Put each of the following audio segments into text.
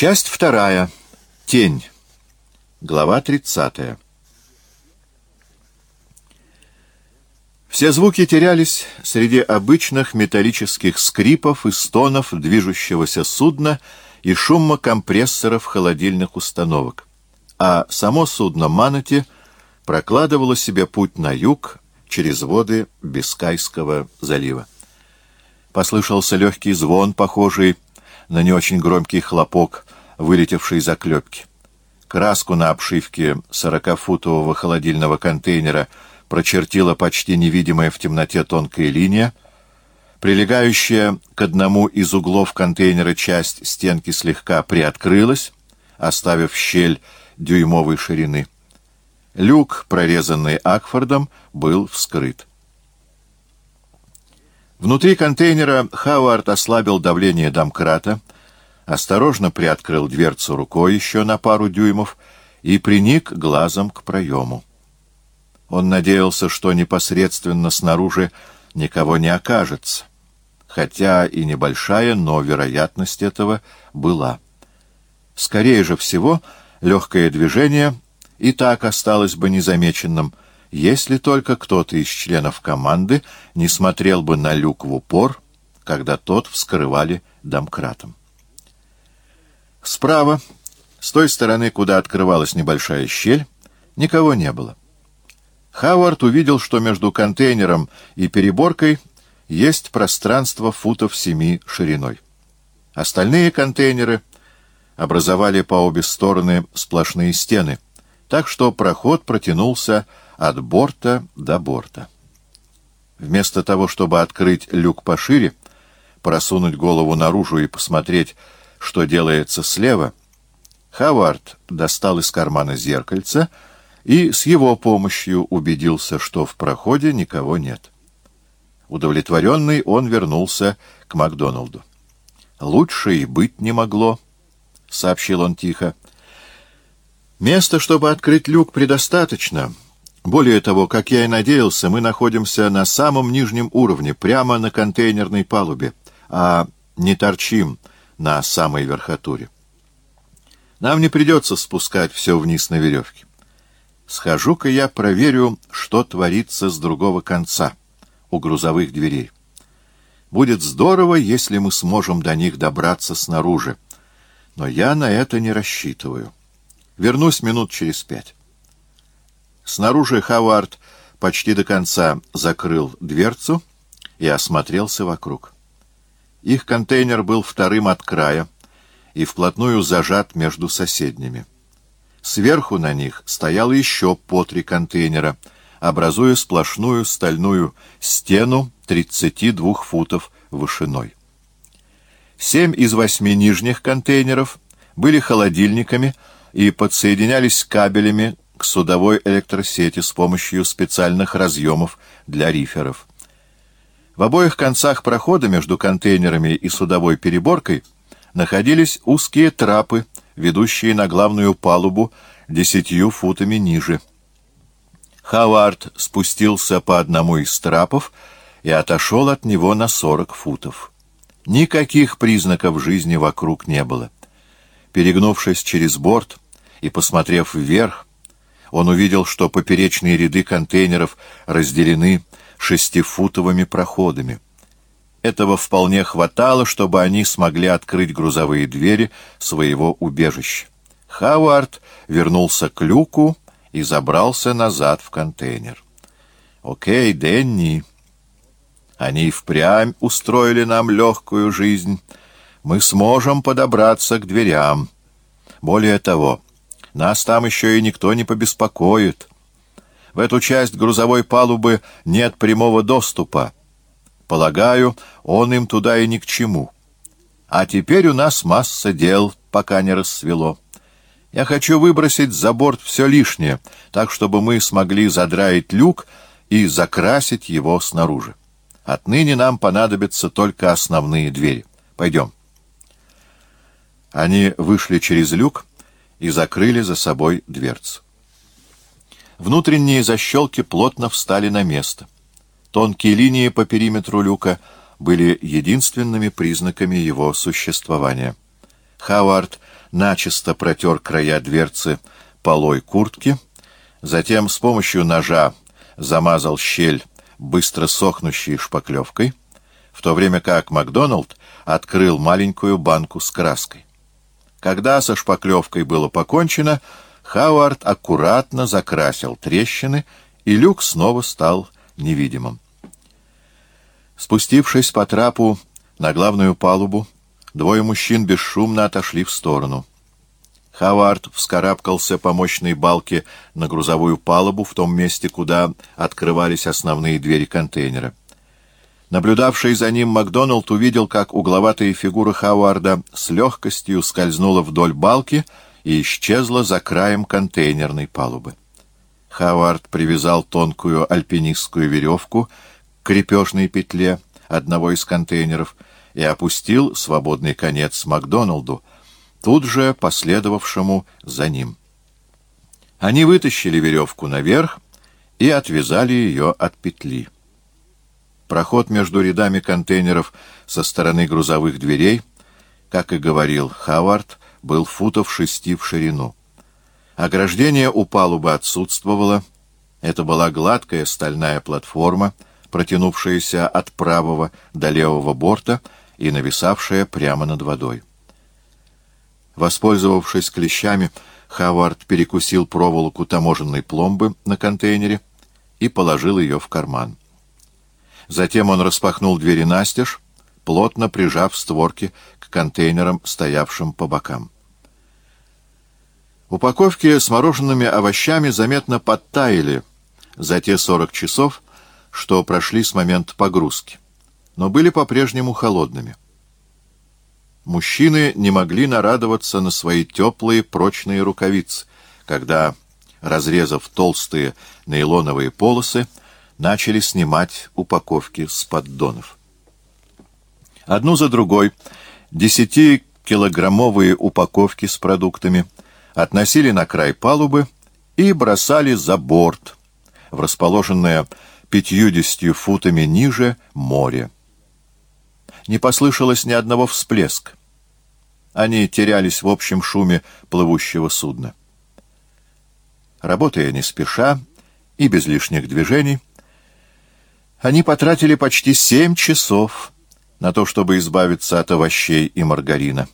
Часть вторая. Тень. Глава тридцатая. Все звуки терялись среди обычных металлических скрипов и стонов движущегося судна и шума компрессоров холодильных установок. А само судно Манати прокладывало себе путь на юг через воды Бискайского залива. Послышался легкий звон, похожий на не очень громкий хлопок, вылетевший из оклепки. Краску на обшивке сорокафутового холодильного контейнера прочертила почти невидимая в темноте тонкая линия. Прилегающая к одному из углов контейнера часть стенки слегка приоткрылась, оставив щель дюймовой ширины. Люк, прорезанный Акфордом, был вскрыт. Внутри контейнера Хауард ослабил давление домкрата, осторожно приоткрыл дверцу рукой еще на пару дюймов и приник глазом к проему. Он надеялся, что непосредственно снаружи никого не окажется, хотя и небольшая, но вероятность этого была. Скорее же всего, легкое движение и так осталось бы незамеченным, если только кто-то из членов команды не смотрел бы на люк в упор, когда тот вскрывали домкратом. Справа, с той стороны, куда открывалась небольшая щель, никого не было. Хауард увидел, что между контейнером и переборкой есть пространство футов семи шириной. Остальные контейнеры образовали по обе стороны сплошные стены, так что проход протянулся от борта до борта. Вместо того, чтобы открыть люк пошире, просунуть голову наружу и посмотреть, что делается слева, Хавард достал из кармана зеркальце и с его помощью убедился, что в проходе никого нет. Удовлетворенный он вернулся к Макдоналду. «Лучше и быть не могло», — сообщил он тихо. «Места, чтобы открыть люк, предостаточно. Более того, как я и надеялся, мы находимся на самом нижнем уровне, прямо на контейнерной палубе, а не торчим на самой верхотуре. Нам не придется спускать все вниз на веревке. Схожу-ка я проверю, что творится с другого конца, у грузовых дверей. Будет здорово, если мы сможем до них добраться снаружи, но я на это не рассчитываю. Вернусь минут через пять. Снаружи Хавард почти до конца закрыл дверцу и осмотрелся вокруг. Их контейнер был вторым от края и вплотную зажат между соседними. Сверху на них стояло еще по три контейнера, образуя сплошную стальную стену 32 футов вышиной. Семь из восьми нижних контейнеров были холодильниками и подсоединялись кабелями к судовой электросети с помощью специальных разъемов для риферов. В обоих концах прохода между контейнерами и судовой переборкой находились узкие трапы, ведущие на главную палубу десятью футами ниже. Хавард спустился по одному из трапов и отошел от него на сорок футов. Никаких признаков жизни вокруг не было. Перегнувшись через борт и посмотрев вверх, он увидел, что поперечные ряды контейнеров разделены шестифутовыми проходами. Этого вполне хватало, чтобы они смогли открыть грузовые двери своего убежища. Хауард вернулся к люку и забрался назад в контейнер. «Окей, Денни, они впрямь устроили нам легкую жизнь. Мы сможем подобраться к дверям. Более того, нас там еще и никто не побеспокоит». В эту часть грузовой палубы нет прямого доступа. Полагаю, он им туда и ни к чему. А теперь у нас масса дел, пока не рассвело. Я хочу выбросить за борт все лишнее, так, чтобы мы смогли задраить люк и закрасить его снаружи. Отныне нам понадобятся только основные двери. Пойдем. Они вышли через люк и закрыли за собой дверцу. Внутренние защелки плотно встали на место. Тонкие линии по периметру люка были единственными признаками его существования. Хауард начисто протер края дверцы полой куртки, затем с помощью ножа замазал щель быстро сохнущей шпаклевкой, в то время как Макдоналд открыл маленькую банку с краской. Когда со шпаклевкой было покончено, Хауард аккуратно закрасил трещины, и люк снова стал невидимым. Спустившись по трапу на главную палубу, двое мужчин бесшумно отошли в сторону. Хавард вскарабкался по мощной балке на грузовую палубу в том месте, куда открывались основные двери контейнера. Наблюдавший за ним Макдоналд увидел, как угловатая фигура Хауарда с легкостью скользнула вдоль балки и исчезла за краем контейнерной палубы. Хауард привязал тонкую альпинистскую веревку крепежной петле одного из контейнеров и опустил свободный конец Макдоналду, тут же последовавшему за ним. Они вытащили веревку наверх и отвязали ее от петли. Проход между рядами контейнеров со стороны грузовых дверей, как и говорил Хавард, был футов шести в ширину. Ограждение у палубы отсутствовало. Это была гладкая стальная платформа, протянувшаяся от правого до левого борта и нависавшая прямо над водой. Воспользовавшись клещами, Хавард перекусил проволоку таможенной пломбы на контейнере и положил ее в карман. Затем он распахнул двери настежь, плотно прижав створки к контейнерам, стоявшим по бокам. Упаковки с мороженными овощами заметно подтаяли за те 40 часов, что прошли с момента погрузки, но были по-прежнему холодными. Мужчины не могли нарадоваться на свои теплые прочные рукавицы, когда, разрезав толстые нейлоновые полосы, начали снимать упаковки с поддонов. Одну за другой десятикилограммовые упаковки с продуктами относили на край палубы и бросали за борт в расположенное пятьюдесятью футами ниже море. Не послышалось ни одного всплеска. Они терялись в общем шуме плывущего судна. Работая не спеша и без лишних движений, они потратили почти семь часов на то, чтобы избавиться от овощей и маргарина.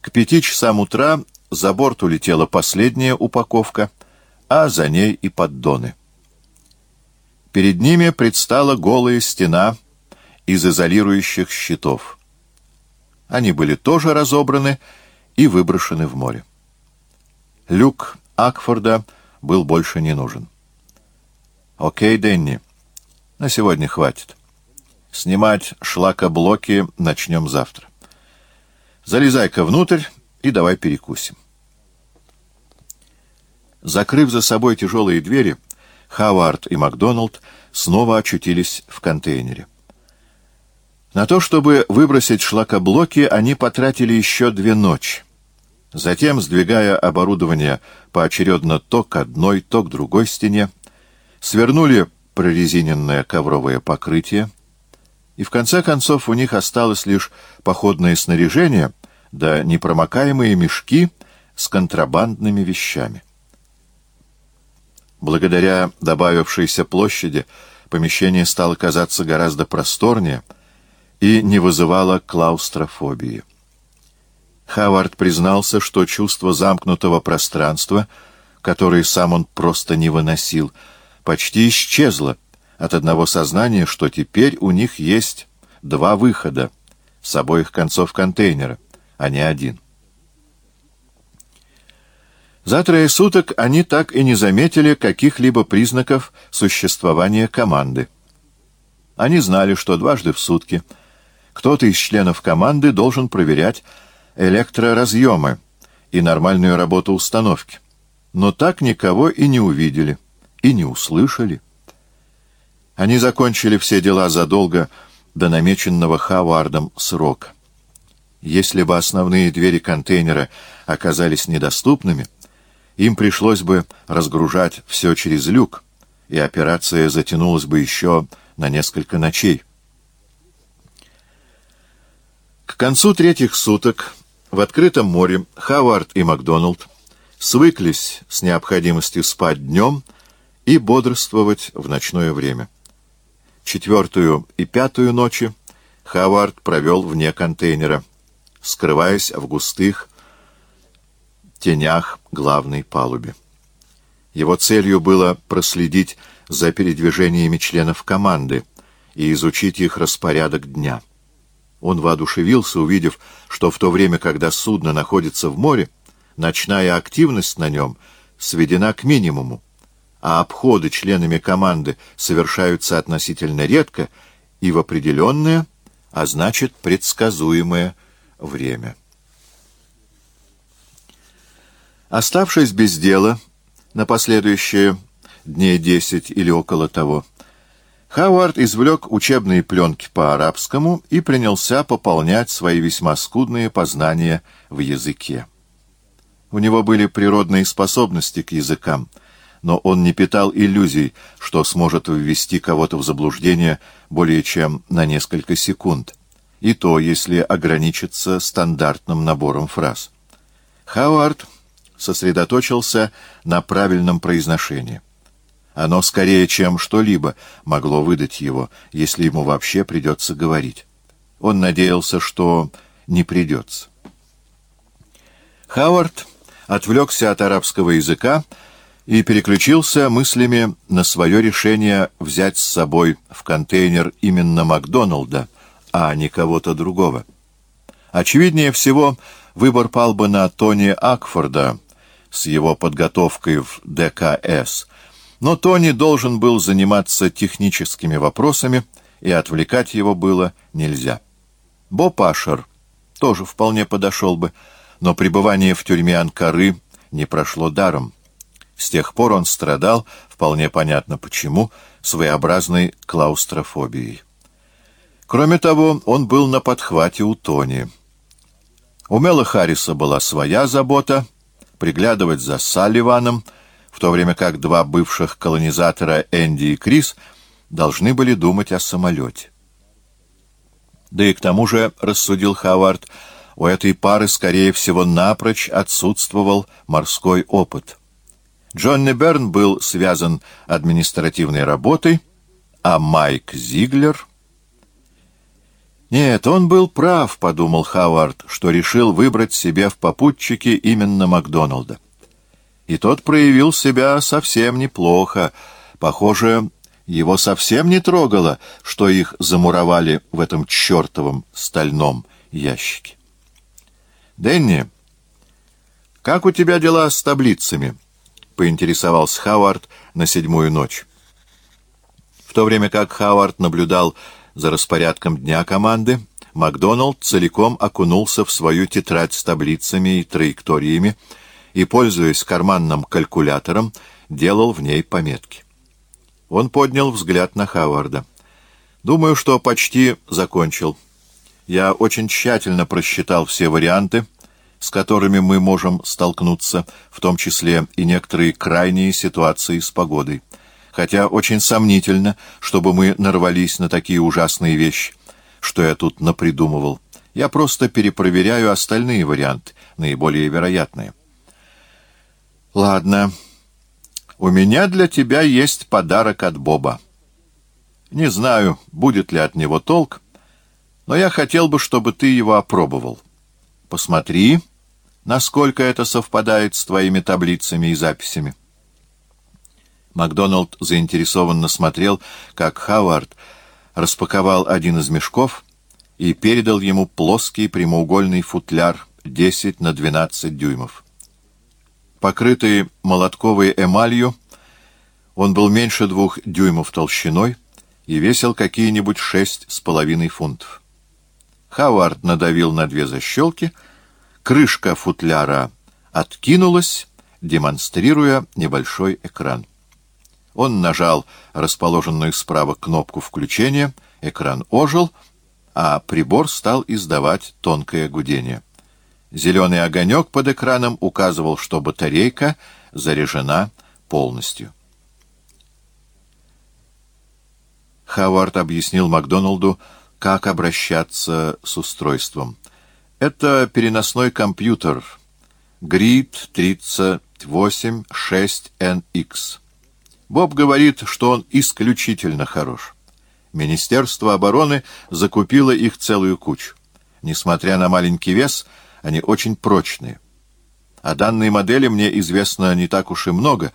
К пяти часам утра за борт улетела последняя упаковка, а за ней и поддоны. Перед ними предстала голая стена из изолирующих щитов. Они были тоже разобраны и выброшены в море. Люк Акфорда был больше не нужен. «Окей, Денни, на сегодня хватит. Снимать шлакоблоки начнем завтра. Залезай-ка внутрь и давай перекусим». Закрыв за собой тяжелые двери, Хавард и Макдоналд снова очутились в контейнере. На то, чтобы выбросить шлакоблоки, они потратили еще две ночи. Затем, сдвигая оборудование поочередно то к одной, то к другой стене, свернули прорезиненное ковровое покрытие, и в конце концов у них осталось лишь походное снаряжение да непромокаемые мешки с контрабандными вещами. Благодаря добавившейся площади помещение стало казаться гораздо просторнее и не вызывало клаустрофобии. Хавард признался, что чувство замкнутого пространства, которое сам он просто не выносил, почти исчезло от одного сознания, что теперь у них есть два выхода с обоих концов контейнера, а не один. За трое суток они так и не заметили каких-либо признаков существования команды. Они знали, что дважды в сутки кто-то из членов команды должен проверять электроразъемы и нормальную работу установки. Но так никого и не увидели, и не услышали. Они закончили все дела задолго до намеченного Хавардом срока. Если бы основные двери контейнера оказались недоступными, им пришлось бы разгружать все через люк, и операция затянулась бы еще на несколько ночей. К концу третьих суток В открытом море Хавард и Макдоналд свыклись с необходимостью спать днем и бодрствовать в ночное время. Четвертую и пятую ночи Хавард провел вне контейнера, скрываясь в густых тенях главной палубе. Его целью было проследить за передвижениями членов команды и изучить их распорядок дня. Он воодушевился, увидев, что в то время, когда судно находится в море, ночная активность на нем сведена к минимуму, а обходы членами команды совершаются относительно редко и в определенное, а значит предсказуемое время. Оставшись без дела на последующие дней десять или около того, Хауард извлек учебные пленки по арабскому и принялся пополнять свои весьма скудные познания в языке. У него были природные способности к языкам, но он не питал иллюзий, что сможет ввести кого-то в заблуждение более чем на несколько секунд, и то, если ограничиться стандартным набором фраз. Хауард сосредоточился на правильном произношении. Оно скорее, чем что-либо, могло выдать его, если ему вообще придется говорить. Он надеялся, что не придется. Хауард отвлекся от арабского языка и переключился мыслями на свое решение взять с собой в контейнер именно Макдоналда, а не кого-то другого. Очевиднее всего, выбор пал бы на Тони Акфорда с его подготовкой в ДКС — но Тони должен был заниматься техническими вопросами, и отвлекать его было нельзя. Бо Пашер тоже вполне подошел бы, но пребывание в тюрьме Анкары не прошло даром. С тех пор он страдал, вполне понятно почему, своеобразной клаустрофобией. Кроме того, он был на подхвате у Тони. У Мела Харриса была своя забота — приглядывать за Салливаном — в то время как два бывших колонизатора Энди и Крис должны были думать о самолете. Да и к тому же, рассудил Хавард, у этой пары, скорее всего, напрочь отсутствовал морской опыт. Джонни Берн был связан административной работой, а Майк Зиглер... Нет, он был прав, подумал Хавард, что решил выбрать себе в попутчике именно Макдоналда и тот проявил себя совсем неплохо. Похоже, его совсем не трогало, что их замуровали в этом чертовом стальном ящике. «Дэнни, как у тебя дела с таблицами?» — поинтересовался Хауард на седьмую ночь. В то время как Хауард наблюдал за распорядком дня команды, Макдоналд целиком окунулся в свою тетрадь с таблицами и траекториями, и, пользуясь карманным калькулятором, делал в ней пометки. Он поднял взгляд на Хаварда. «Думаю, что почти закончил. Я очень тщательно просчитал все варианты, с которыми мы можем столкнуться, в том числе и некоторые крайние ситуации с погодой. Хотя очень сомнительно, чтобы мы нарвались на такие ужасные вещи, что я тут напридумывал. Я просто перепроверяю остальные варианты, наиболее вероятные». Ладно. У меня для тебя есть подарок от Боба. Не знаю, будет ли от него толк, но я хотел бы, чтобы ты его опробовал. Посмотри, насколько это совпадает с твоими таблицами и записями. Макдоналд заинтересованно смотрел, как Хавард распаковал один из мешков и передал ему плоский прямоугольный футляр 10 на 12 дюймов. Покрытый молотковой эмалью, он был меньше двух дюймов толщиной и весил какие-нибудь шесть с половиной фунтов. Хавард надавил на две защелки, крышка футляра откинулась, демонстрируя небольшой экран. Он нажал расположенную справа кнопку включения, экран ожил, а прибор стал издавать тонкое гудение. Зеленый огонек под экраном указывал, что батарейка заряжена полностью. Хавард объяснил Макдоналду, как обращаться с устройством. Это переносной компьютер Grid 386NX. Боб говорит, что он исключительно хорош. Министерство обороны закупило их целую кучу. Несмотря на маленький вес, они очень прочные. О данной модели мне известно не так уж и много,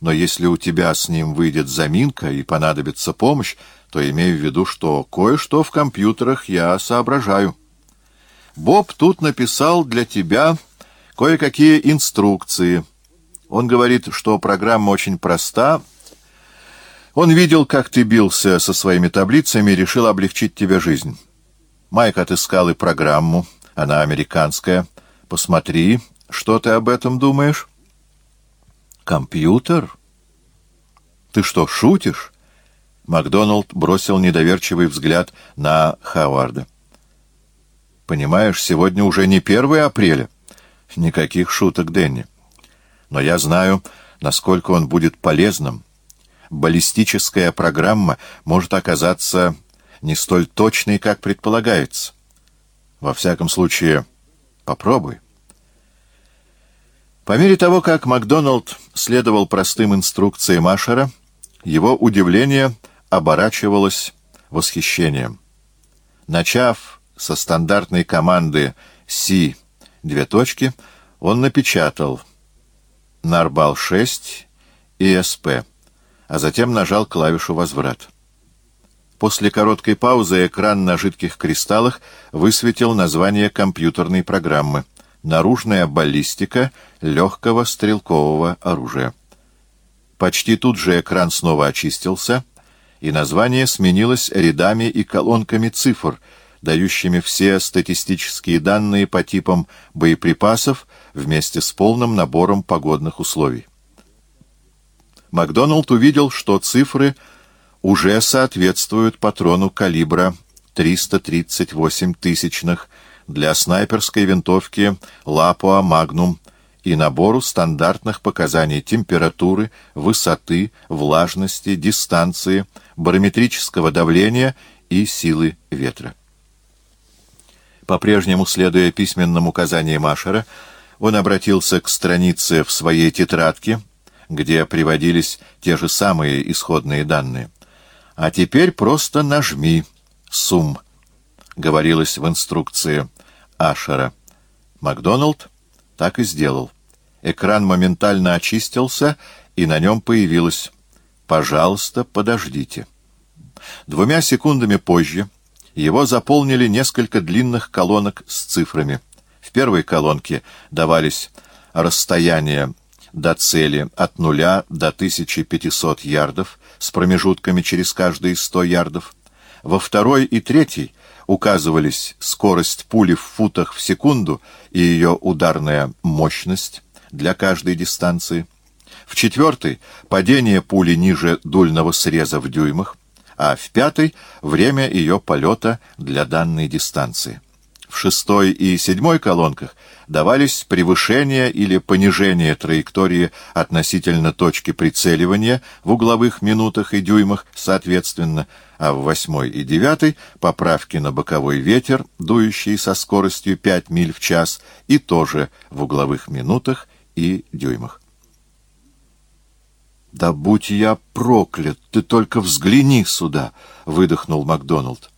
но если у тебя с ним выйдет заминка и понадобится помощь, то имею в виду, что кое-что в компьютерах я соображаю. Боб тут написал для тебя кое-какие инструкции. Он говорит, что программа очень проста. Он видел, как ты бился со своими таблицами и решил облегчить тебе жизнь. Майк отыскал и программу. Она американская. Посмотри, что ты об этом думаешь? Компьютер? Ты что, шутишь? Макдоналд бросил недоверчивый взгляд на Хауарда. «Понимаешь, сегодня уже не 1 апреля. Никаких шуток, Дэнни. Но я знаю, насколько он будет полезным. Баллистическая программа может оказаться не столь точной, как предполагается. Во всяком случае, попробуй». По мере того, как Макдоналд следовал простым инструкциям Ашера, его удивление оборачивалось восхищением. Начав со стандартной команды «Си» две точки, он напечатал «Нарбал 6» и «СП», а затем нажал клавишу «Возврат». После короткой паузы экран на жидких кристаллах высветил название компьютерной программы «Наружная баллистика легкого стрелкового оружия». Почти тут же экран снова очистился, и название сменилось рядами и колонками цифр — дающими все статистические данные по типам боеприпасов вместе с полным набором погодных условий. Макдоналд увидел, что цифры уже соответствуют патрону калибра 338 тысячных для снайперской винтовки Лапуа Магнум и набору стандартных показаний температуры, высоты, влажности, дистанции, барометрического давления и силы ветра. По-прежнему, следуя письменным указаниям Ашера, он обратился к странице в своей тетрадке, где приводились те же самые исходные данные. «А теперь просто нажми «Сум», — говорилось в инструкции Ашера. Макдоналд так и сделал. Экран моментально очистился, и на нем появилось «Пожалуйста, подождите». Двумя секундами позже его заполнили несколько длинных колонок с цифрами. В первой колонке давались расстояния до цели от нуля до 1500 ярдов с промежутками через каждые 100 ярдов. Во второй и третьей указывались скорость пули в футах в секунду и ее ударная мощность для каждой дистанции. В четвертой — падение пули ниже дульного среза в дюймах а в пятой — время ее полета для данной дистанции. В шестой и седьмой колонках давались превышение или понижение траектории относительно точки прицеливания в угловых минутах и дюймах соответственно, а в восьмой и девятой — поправки на боковой ветер, дующий со скоростью 5 миль в час, и тоже в угловых минутах и дюймах. «Да будь я проклят! Ты только взгляни сюда!» — выдохнул Макдоналд.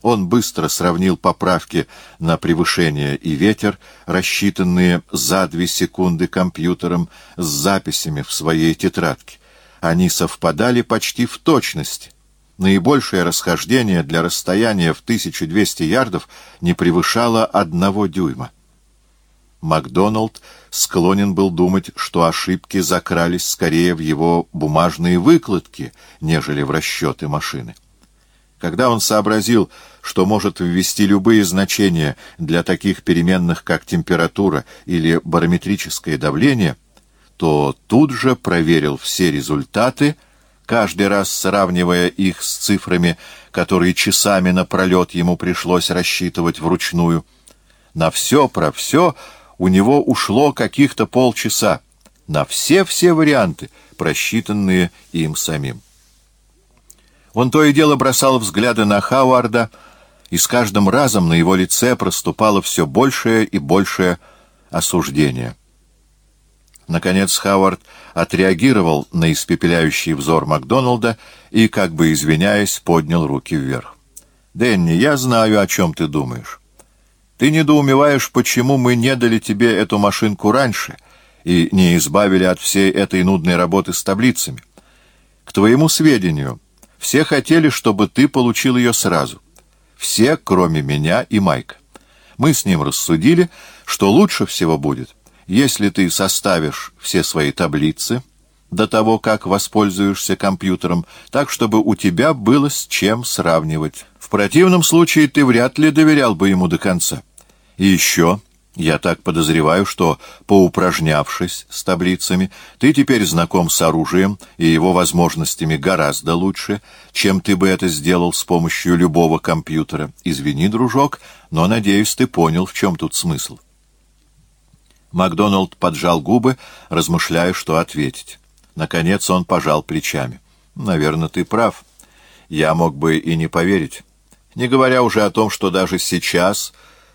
Он быстро сравнил поправки на превышение и ветер, рассчитанные за две секунды компьютером, с записями в своей тетрадке. Они совпадали почти в точности. Наибольшее расхождение для расстояния в 1200 ярдов не превышало одного дюйма. Макдоналд склонен был думать, что ошибки закрались скорее в его бумажные выкладки, нежели в расчеты машины. Когда он сообразил, что может ввести любые значения для таких переменных, как температура или барометрическое давление, то тут же проверил все результаты, каждый раз сравнивая их с цифрами, которые часами напролет ему пришлось рассчитывать вручную. На все про все у него ушло каких-то полчаса на все-все варианты, просчитанные им самим. Он то и дело бросал взгляды на Хауарда и с каждым разом на его лице проступало все большее и большее осуждение. Наконец Хауард отреагировал на испепеляющий взор Макдоналда и, как бы извиняясь, поднял руки вверх. «Дэнни, я знаю, о чем ты думаешь. Ты недоумеваешь, почему мы не дали тебе эту машинку раньше и не избавили от всей этой нудной работы с таблицами. К твоему сведению, все хотели, чтобы ты получил ее сразу. Все, кроме меня и Майка. Мы с ним рассудили, что лучше всего будет, если ты составишь все свои таблицы до того, как воспользуешься компьютером, так, чтобы у тебя было с чем сравнивать. В противном случае ты вряд ли доверял бы ему до конца. И еще... Я так подозреваю, что, поупражнявшись с таблицами, ты теперь знаком с оружием и его возможностями гораздо лучше, чем ты бы это сделал с помощью любого компьютера. Извини, дружок, но, надеюсь, ты понял, в чем тут смысл. Макдоналд поджал губы, размышляя, что ответить. Наконец он пожал плечами. «Наверное, ты прав. Я мог бы и не поверить. Не говоря уже о том, что даже сейчас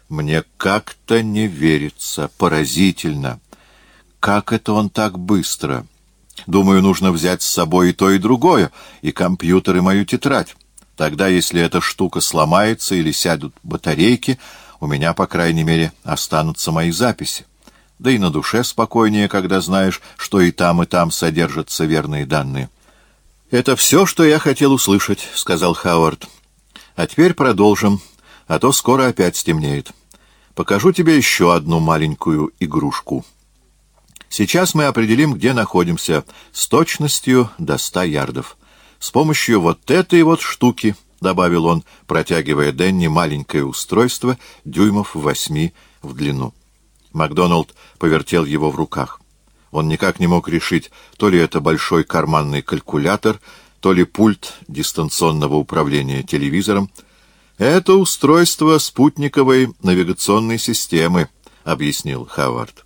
мне как-то не верится. Поразительно. Как это он так быстро? Думаю, нужно взять с собой и то, и другое, и компьютер, и мою тетрадь. Тогда, если эта штука сломается или сядут батарейки, у меня, по крайней мере, останутся мои записи. Да и на душе спокойнее, когда знаешь, что и там, и там содержатся верные данные. «Это все, что я хотел услышать», — сказал Хауард. «А теперь продолжим» а то скоро опять стемнеет. Покажу тебе еще одну маленькую игрушку. Сейчас мы определим, где находимся, с точностью до ста ярдов. С помощью вот этой вот штуки, — добавил он, протягивая Денни маленькое устройство дюймов восьми в длину. Макдоналд повертел его в руках. Он никак не мог решить, то ли это большой карманный калькулятор, то ли пульт дистанционного управления телевизором, «Это устройство спутниковой навигационной системы», — объяснил Хавард.